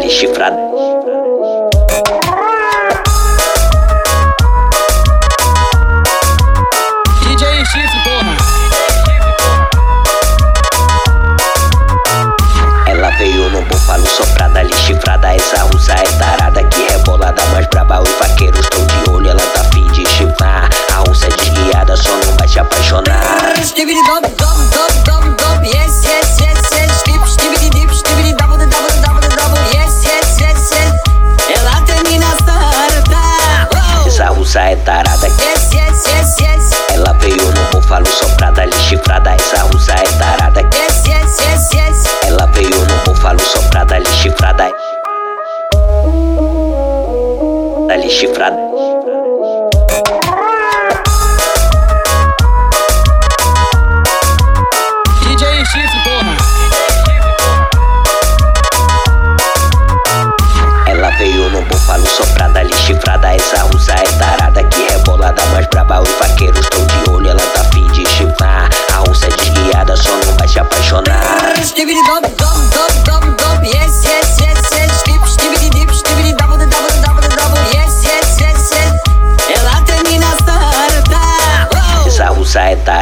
ali chifrada. russa é tarada. Yes, yes, yes, yes. Ela veio no búfalo soprada, lixifrada. Essa russa é tarada. Yes, yes, yes, yes. Ela veio no búfalo soprada, lixifrada. Da lixifrada. सहायता